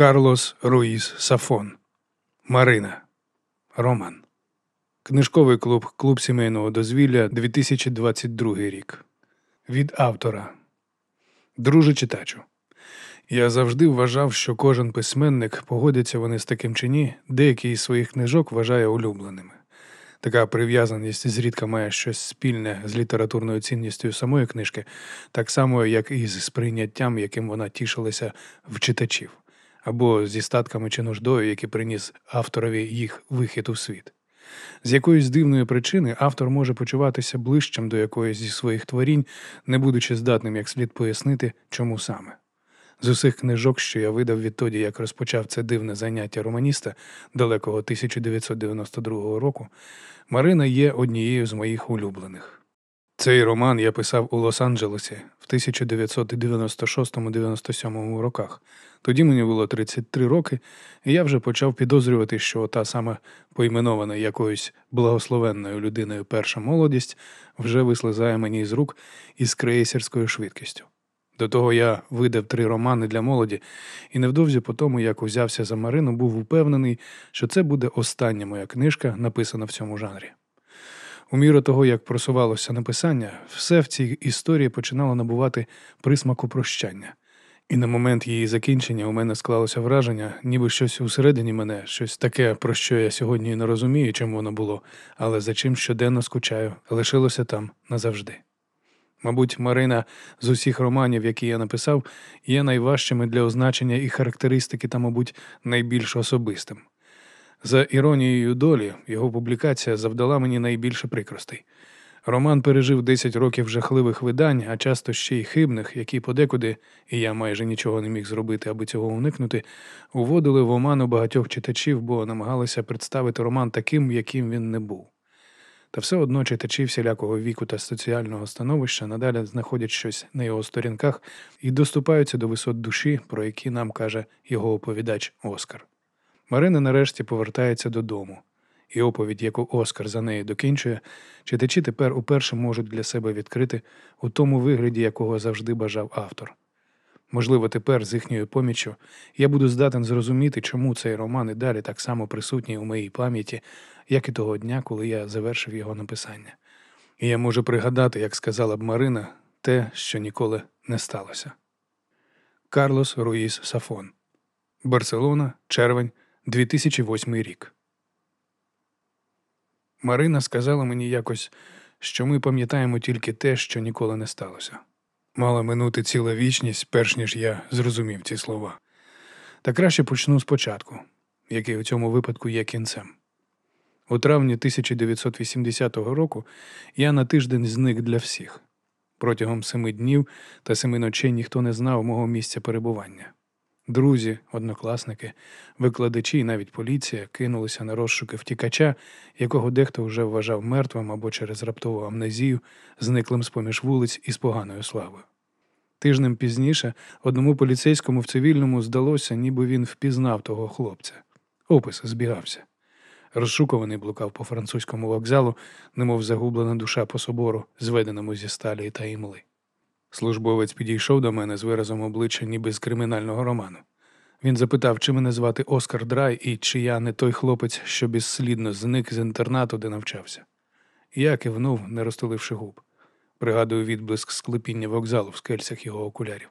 Карлос Руїс Сафон. Марина. Роман. Книжковий клуб Клуб сімейного дозвілля 2022 рік. Від автора. Друже читачу. Я завжди вважав, що кожен письменник, погодяться вони з таким чи ні, деякі із своїх книжок вважає улюбленими. Така прив'язаність зрідка має щось спільне з літературною цінністю самої книжки, так само, як і з сприйняттям, яким вона тішилася в читачів, або зі статками чи нуждою, які приніс авторові їх вихід у світ. З якоїсь дивної причини автор може почуватися ближчим до якоїсь зі своїх творінь, не будучи здатним як слід пояснити, чому саме. З усіх книжок, що я видав відтоді, як розпочав це дивне заняття романіста далекого 1992 року, Марина є однією з моїх улюблених. Цей роман я писав у Лос-Анджелесі в 1996-97 роках. Тоді мені було 33 роки, і я вже почав підозрювати, що та саме поіменована якоюсь благословенною людиною перша молодість вже вислизає мені з рук із крейсерською швидкістю. До того я видав три романи для молоді, і невдовзі по тому, як узявся за Марину, був упевнений, що це буде остання моя книжка, написана в цьому жанрі. У міру того, як просувалося написання, все в цій історії починало набувати присмаку прощання. І на момент її закінчення у мене склалося враження, ніби щось усередині мене, щось таке, про що я сьогодні не розумію, чим воно було, але за чим щоденно скучаю, лишилося там назавжди. Мабуть, Марина з усіх романів, які я написав, є найважчими для означення і характеристики та, мабуть, найбільш особистим. За іронією долі, його публікація завдала мені найбільше прикростей. Роман пережив 10 років жахливих видань, а часто ще й хибних, які подекуди, і я майже нічого не міг зробити, аби цього уникнути, уводили в оману багатьох читачів, бо намагалися представити роман таким, яким він не був. Та все одно читачі всілякого віку та соціального становища надалі знаходять щось на його сторінках і доступаються до висот душі, про які нам каже його оповідач Оскар. Марина нарешті повертається додому, і оповідь, яку Оскар за нею докінчує, читачі тепер уперше можуть для себе відкрити у тому вигляді, якого завжди бажав автор. Можливо, тепер з їхньою поміччю я буду здатен зрозуміти, чому цей роман і далі так само присутній у моїй пам'яті, як і того дня, коли я завершив його написання. І я можу пригадати, як сказала б Марина, те, що ніколи не сталося. Карлос Руїс Сафон, Барселона, червень, 2008 рік. Марина сказала мені якось, що ми пам'ятаємо тільки те, що ніколи не сталося. Мала минути ціла вічність, перш ніж я зрозумів ці слова. Та краще почну спочатку, який у цьому випадку є кінцем. У травні 1980 року я на тиждень зник для всіх. Протягом семи днів та семи ночей ніхто не знав мого місця перебування. Друзі, однокласники, викладачі і навіть поліція кинулися на розшуки втікача, якого дехто вже вважав мертвим або через раптову амнезію, зниклим з поміж вулиць із поганою славою. Тижнем пізніше одному поліцейському в цивільному здалося, ніби він впізнав того хлопця. Опис збігався. Розшукуваний блукав по французькому вокзалу, немов загублена душа по собору, зведеному зі сталі та імли. Службовець підійшов до мене з виразом обличчя, ніби з кримінального роману. Він запитав, чи мене звати Оскар Драй і чи я не той хлопець, що безслідно зник з інтернату, де навчався. Я кивнув, не розтуливши губ. Пригадую відблиск склепіння вокзалу в скельцях його окулярів.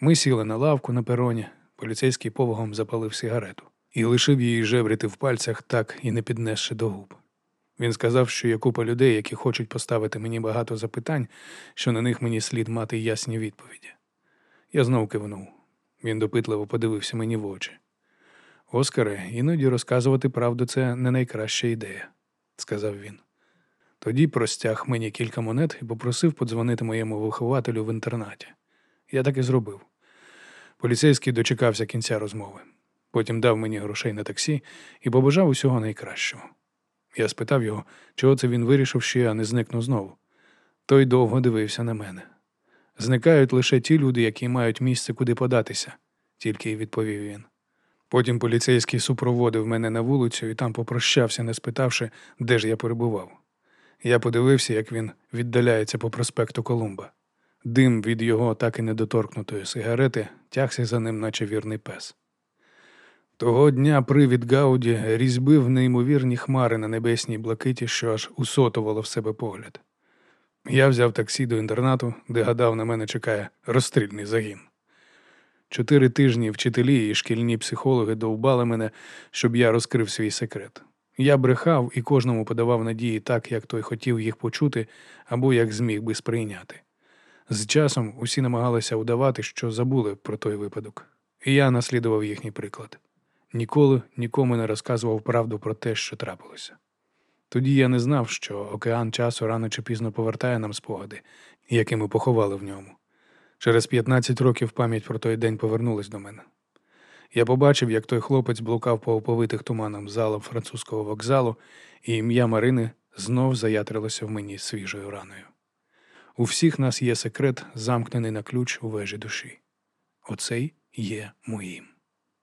Ми сіли на лавку на пероні, поліцейський повагом запалив сигарету і лишив її жевріти в пальцях, так і не піднесши до губ. Він сказав, що є купа людей, які хочуть поставити мені багато запитань, що на них мені слід мати ясні відповіді. Я знов кивнув. Він допитливо подивився мені в очі. Оскаре, іноді розказувати правду це не найкраща ідея, сказав він. Тоді простяг мені кілька монет і попросив подзвонити моєму вихователю в інтернаті. Я так і зробив. Поліцейський дочекався кінця розмови. Потім дав мені грошей на таксі і побажав усього найкращого. Я спитав його, чого це він вирішив, що я не зникну знову. Той довго дивився на мене. Зникають лише ті люди, які мають місце, куди податися, тільки й відповів він. Потім поліцейський супроводив мене на вулицю і там попрощався, не спитавши, де ж я перебував. Я подивився, як він віддаляється по проспекту Колумба. Дим від його так і недоторкнутої сигарети тягся за ним, наче вірний пес. Того дня привід Гауді різьбив неймовірні хмари на небесній блакиті, що аж усотувало в себе погляд. Я взяв таксі до інтернату, де гадав, на мене чекає розстрільний загін. Чотири тижні вчителі і шкільні психологи довбали мене, щоб я розкрив свій секрет. Я брехав і кожному подавав надії так, як той хотів їх почути або як зміг би сприйняти. З часом усі намагалися удавати, що забули про той випадок, і я наслідував їхній приклад. Ніколи нікому не розказував правду про те, що трапилося. Тоді я не знав, що океан часу рано чи пізно повертає нам спогади, які ми поховали в ньому. Через 15 років пам'ять про той день повернулась до мене. Я побачив, як той хлопець блукав по оповитих туманом залам французького вокзалу, і ім'я Марини знов заятрилося в мені свіжою раною. У всіх нас є секрет, замкнений на ключ у вежі душі. Оцей є моїм.